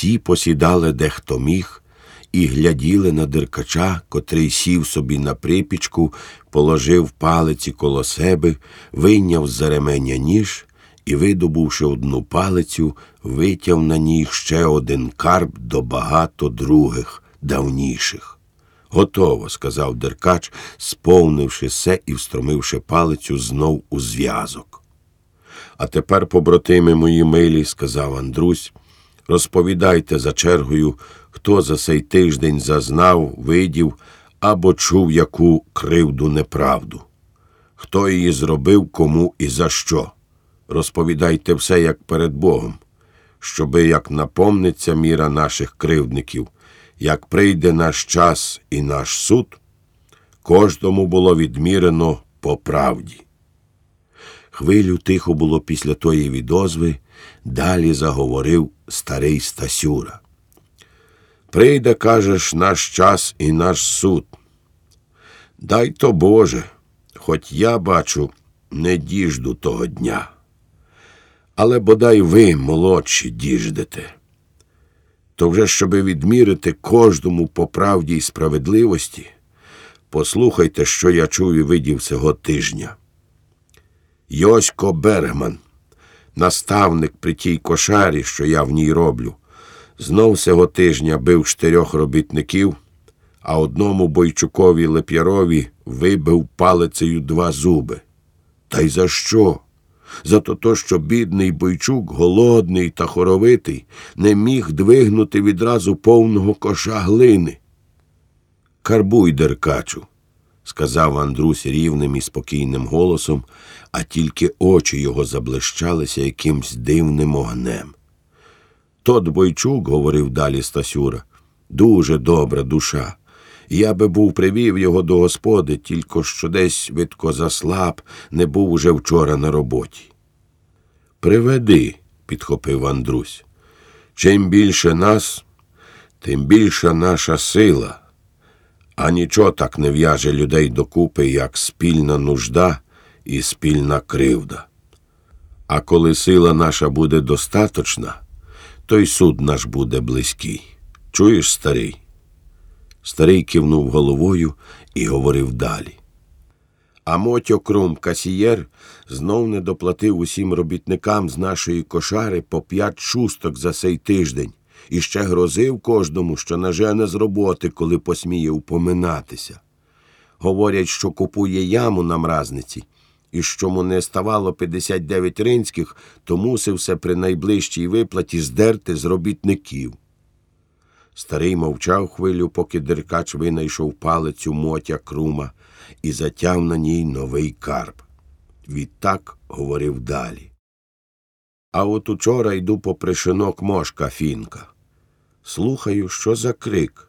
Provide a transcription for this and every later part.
Всі посідали де хто міг, і гляділи на деркача, котрий сів собі на припічку, положив палиці коло себе, вийняв з заременя ніж і, видобувши одну палицю, витяв на ній ще один карп до багато других, давніших. Готово, сказав деркач, сповнивши все і встромивши палицю знов у зв'язок. А тепер, побратими мої милі, сказав Андрусь, розповідайте за чергою, хто за цей тиждень зазнав, видів або чув яку кривду неправду. Хто її зробив, кому і за що. Розповідайте все як перед Богом, щоби як напомниться міра наших кривдників, як прийде наш час і наш суд, кожному було відмірено по правді. Хвилю тихо було після тої відозви, далі заговорив старий Стасюра. Прийде, кажеш, наш час і наш суд. Дай то Боже, хоч я бачу, не діжду того дня. Але бодай ви, молодші, діждете. То вже, щоби відмірити кожному по правді й справедливості, послухайте, що я чув і видів цього тижня. Йосько Бергман, наставник при тій кошарі, що я в ній роблю, знов цього тижня бив чотирьох робітників, а одному бойчукові Леп'ярові вибив палицею два зуби. Та й за що? За то, що бідний бойчук, голодний та хоровитий, не міг двигнути відразу повного коша глини. Карбуй, деркачу, сказав Андрусь рівним і спокійним голосом, а тільки очі його заблищалися якимсь дивним огнем. Тот бойчук, говорив далі Стасюра, дуже добра душа. Я би був привів його до господи, тільки що десь видко заслаб, не був уже вчора на роботі. Приведи, підхопив Андрусь. Чим більше нас, тим більша наша сила, а нічого так не в'яже людей докупи, як спільна нужда і спільна кривда. А коли сила наша буде достаточна, то й суд наш буде близький. Чуєш, старий? Старий кивнув головою і говорив далі. А Мотьо Крум касієр знов не доплатив усім робітникам з нашої кошари по п'ять шусток за сей тиждень і ще грозив кожному, що нажене з роботи, коли посміє упоминатися. Говорять, що купує яму на мразниці, і що му не ставало 59 ринських, то мусив все при найближчій виплаті здерти з робітників. Старий мовчав хвилю, поки деркач винайшов палицю мотя крума і затяв на ній новий карп. Відтак говорив далі. А от учора йду попри шинок мошка фінка. Слухаю, що за крик.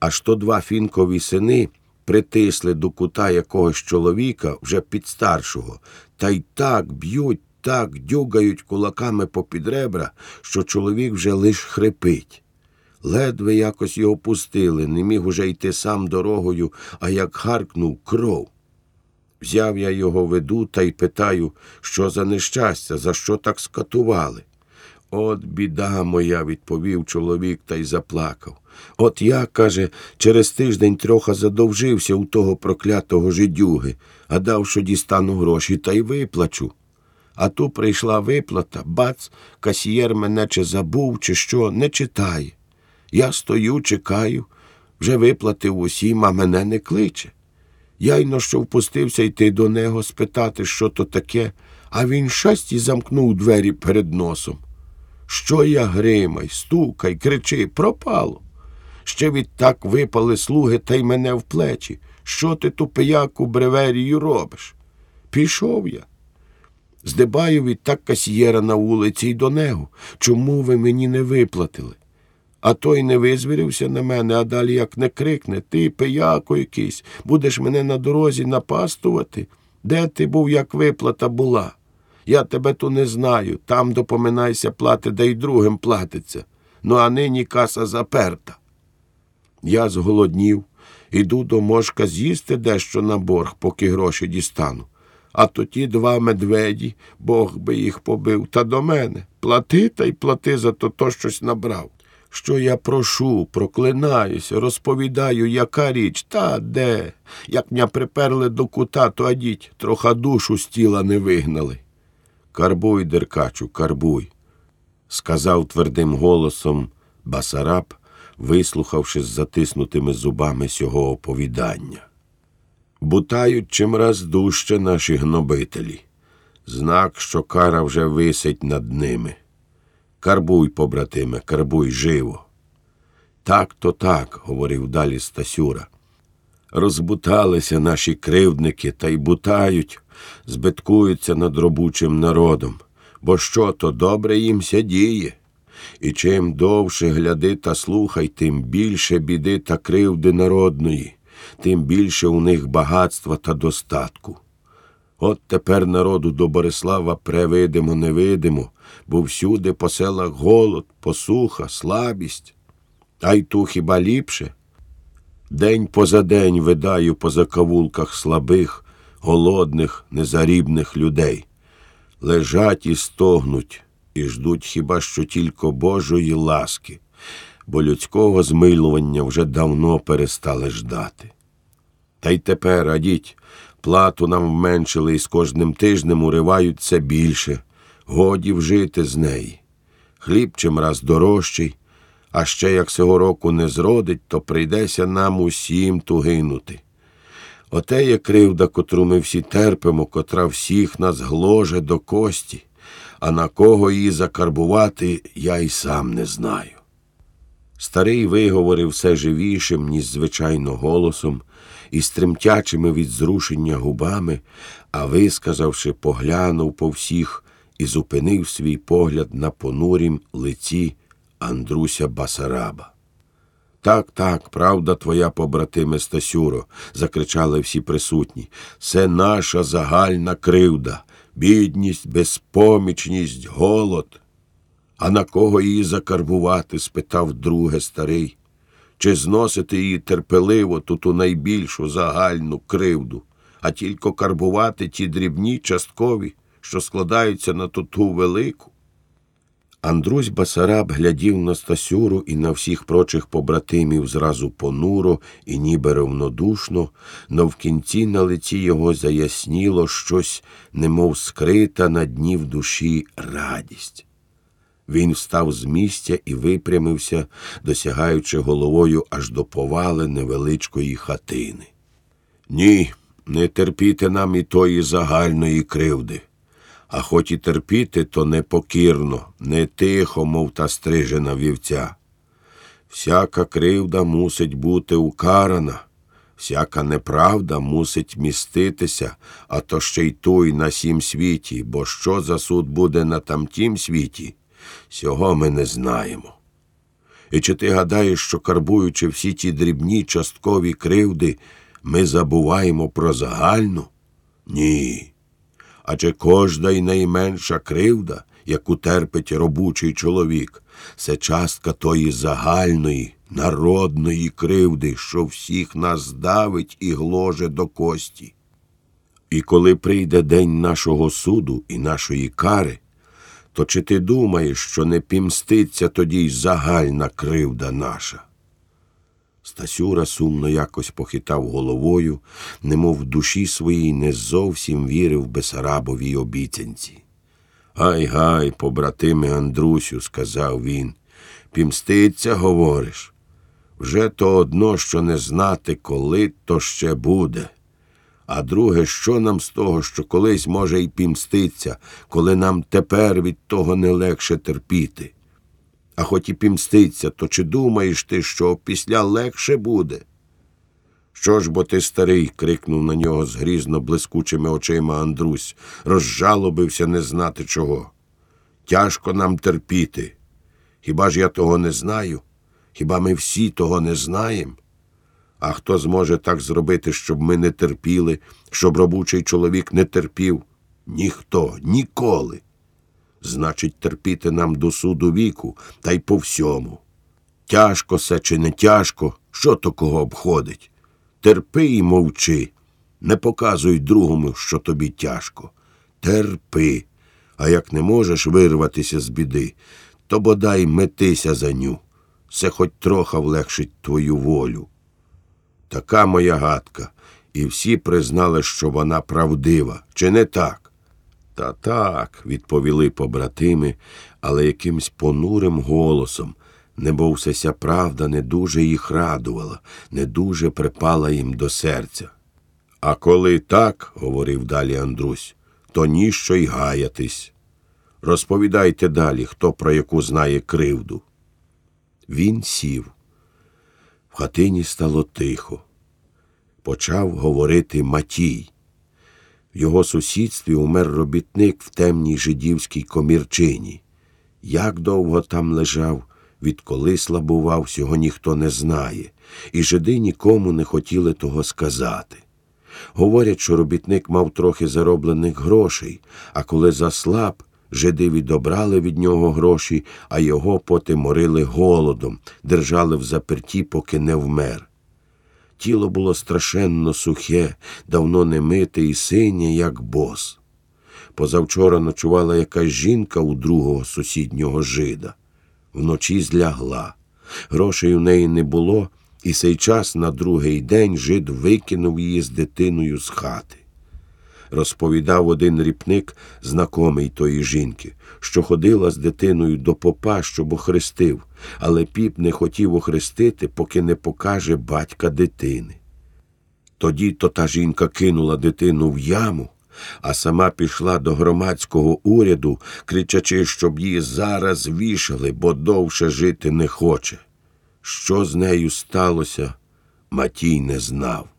Аж то два фінкові сини притисли до кута якогось чоловіка вже підстаршого, та й так б'ють, так дюгають кулаками попід ребра, що чоловік вже лиш хрипить. Ледве якось його пустили, не міг уже йти сам дорогою, а як харкнув кров. Взяв я його веду та й питаю, що за нещастя, за що так скатували. От біда моя, відповів чоловік та й заплакав. От я, каже, через тиждень трохи задовжився у того проклятого жидюги, а дав, що дістану гроші та й виплачу. А ту прийшла виплата, бац, касієр мене чи забув, чи що, не читає. Я стою, чекаю, вже виплатив усім, а мене не кличе. Я й що впустився йти до нього спитати, що то таке, а він щасті замкнув двері перед носом. Що я гримай, стукай, кричи, пропало. Ще відтак випали слуги та й мене в плечі. Що ти ту пияку бреверію робиш? Пішов я. Здибаю відтак касьєра на вулиці й до нього. Чому ви мені не виплатили? А той не визвірився на мене, а далі як не крикне Ти, пияко якийсь, будеш мене на дорозі напастувати? Де ти був, як виплата була? Я тебе ту не знаю. Там допоминайся плати, да й другим платиться. Ну, а нині каса заперта. Я зголоднів, іду до мошка з'їсти дещо на борг, поки гроші дістану. А то ті два медведі, Бог би їх побив, та до мене. Плати та й плати за то, то щось набрав. що я прошу, проклинаюся, розповідаю, яка річ, та де. Як м'я приперли до кута, то адіть, троха душу з тіла не вигнали. Карбуй, деркачу, карбуй, сказав твердим голосом Басараб, вислухавши з затиснутими зубами сього оповідання. Бутають чимраз дужче наші гнобителі. Знак, що кара вже висить над ними. Карбуй, побратиме, карбуй живо. Так то так, говорив далі Стасюра. Розбуталися наші кривдники та й бутають, збиткуються над робучим народом, бо що то добре їм діє. І чим довше гляди та слухай, тим більше біди та кривди народної, тим більше у них багатства та достатку. От тепер народу до Борислава превидимо, невидимо, бо всюди по селах голод, посуха, слабість. А й ту хіба ліпше? День поза день видаю по закавулках слабих, голодних, незарібних людей. Лежать і стогнуть, і ждуть хіба що тільки Божої ласки, бо людського змилування вже давно перестали ждати. Та й тепер, адіть, плату нам вменшили і з кожним тижнем уривають це більше, годі вжити з неї. Хліб чимраз дорожчий, а ще як цього року не зродить, то прийдеться нам усім тугинути. Оте є кривда, котру ми всі терпимо, котра всіх нас гложе до кості, а на кого її закарбувати, я й сам не знаю. Старий виговорив все живішим, ніж звичайно голосом, і стремтячими від зрушення губами, а висказавши, поглянув по всіх і зупинив свій погляд на понурім лиці Андруся Басараба. Так, так, правда твоя, побратиме Стасюро, закричали всі присутні. Це наша загальна кривда, бідність, безпомічність, голод. А на кого її закарбувати? спитав друге старий. Чи зносити її терпеливо тут у найбільшу загальну кривду, а тільки карбувати ті дрібні часткові, що складаються на ту ту велику? Андрусь Басараб глядів на Стасюру і на всіх прочих побратимів зразу понуро і ніби равнодушно, но в кінці на лиці його заясніло щось, немов скрита на дні в душі радість. Він встав з місця і випрямився, досягаючи головою аж до повали невеличкої хатини. Ні, не терпіти нам і тої загальної кривди. А хоч і терпіти, то непокірно, не тихо, мов та стрижена вівця. Всяка кривда мусить бути укарана, всяка неправда мусить міститися, а то ще й той на сім світі, бо що за суд буде на тамтім світі, сього ми не знаємо. І чи ти гадаєш, що карбуючи всі ті дрібні часткові кривди, ми забуваємо про загальну? Ні адже кожна й найменша кривда, яку терпить робучий чоловік, це частка тої загальної, народної кривди, що всіх нас давить і гложе до кості. І коли прийде день нашого суду і нашої кари, то чи ти думаєш, що не пімститься тоді й загальна кривда наша? Стасюра сумно якось похитав головою, немов в душі своїй не зовсім вірив Бесарабовій обіцянці. Гай гай, побратиме Андрусю, сказав він, пімститься, говориш. Вже то одно, що не знати, коли то ще буде. А друге, що нам з того, що колись може й пімститься, коли нам тепер від того не легше терпіти. А хоч і пімститься, то чи думаєш ти, що після легше буде? Що ж бо ти старий? крикнув на нього з грізно блискучими очима Андрусь, розжалобився не знати чого. Тяжко нам терпіти. Хіба ж я того не знаю? Хіба ми всі того не знаємо? А хто зможе так зробити, щоб ми не терпіли, щоб робочий чоловік не терпів? Ніхто, ніколи значить, терпіти нам до суду віку та й по всьому. Тяжко се чи не тяжко, що то кого обходить? Терпи і мовчи, не показуй другому, що тобі тяжко. Терпи, а як не можеш вирватися з біди, то бодай метися за ню. це хоч трохи влегшить твою волю. Така моя гадка, і всі признали, що вона правдива, чи не так? Та так, відповіли побратими, але якимсь понурим голосом, небо все ся правда не дуже їх радувала, не дуже припала їм до серця. А коли так, говорив далі Андрусь, то ніщо й гаятись. Розповідайте далі, хто про яку знає кривду. Він сів. В хатині стало тихо. Почав говорити Матій. В його сусідстві умер робітник в темній жидівській комірчині. Як довго там лежав, відколи слабував, всього ніхто не знає, і жиди нікому не хотіли того сказати. Говорять, що робітник мав трохи зароблених грошей, а коли заслаб, жиди відобрали від нього гроші, а його потім морили голодом, держали в заперті, поки не вмер. Тіло було страшенно сухе, давно не мите і синє, як бос. Позавчора ночувала якась жінка у другого сусіднього жида. Вночі злягла. Грошей у неї не було, і сей час на другий день жид викинув її з дитиною з хати. Розповідав один ріпник, знакомий тої жінки, що ходила з дитиною до попа, щоб охрестив, але піп не хотів охрестити, поки не покаже батька дитини. Тоді то та жінка кинула дитину в яму, а сама пішла до громадського уряду, кричачи, щоб її зараз вішали, бо довше жити не хоче. Що з нею сталося, Матій не знав.